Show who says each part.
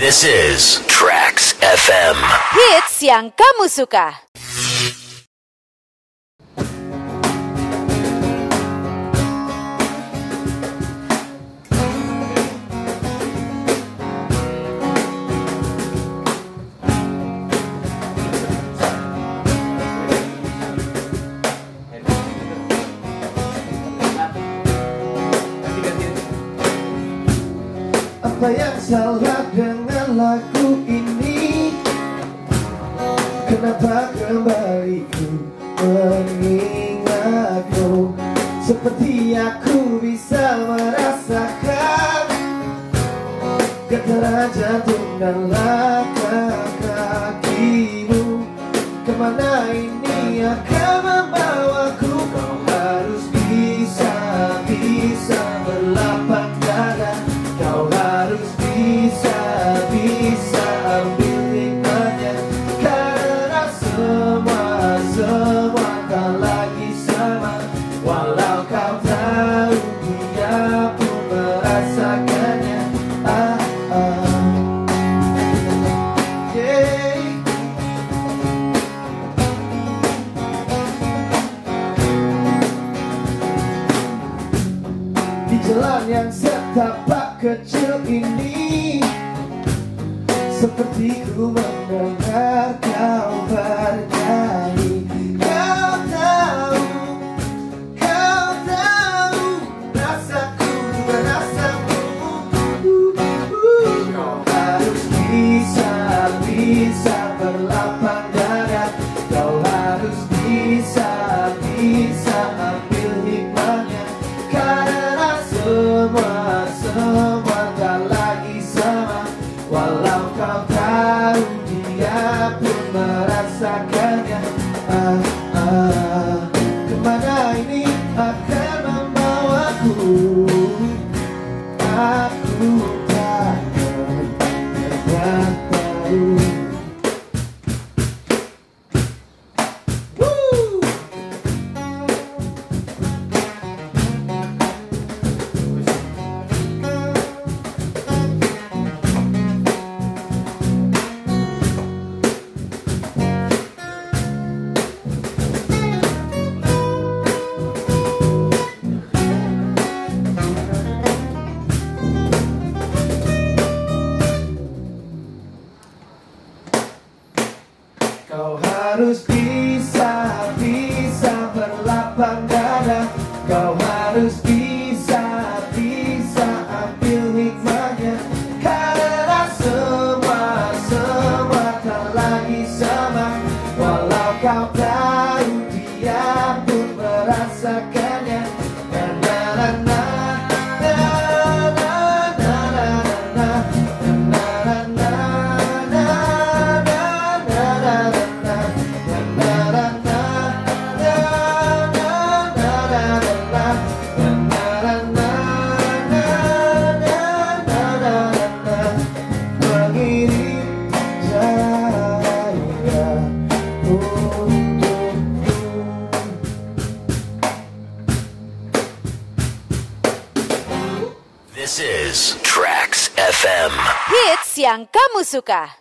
Speaker 1: This is Tracks FM.
Speaker 2: Hits yang kamu suka.
Speaker 3: Apa yang salah dengan lagu ini? Kenapa kembali ku mengingatmu? Seperti aku bisa merasakan Getaran jantung dan langkah kakimu. Ke mana ini akan membawaku ah, ah. Di jalan yang setapak kecil ini Seperti ku mendengar kau tahu dia pun merasakannya. Ah, ah. Ke mana ini akan membawaku? Aku tak pernah tahu Kau harus bisa, bisa berlapang dada. Kau harus bisa, bisa ambil hikmahnya. Karena semua, semua tak lagi sama. Walau kau tahu
Speaker 1: This is Tracks FM.
Speaker 2: Hits yang kamu suka.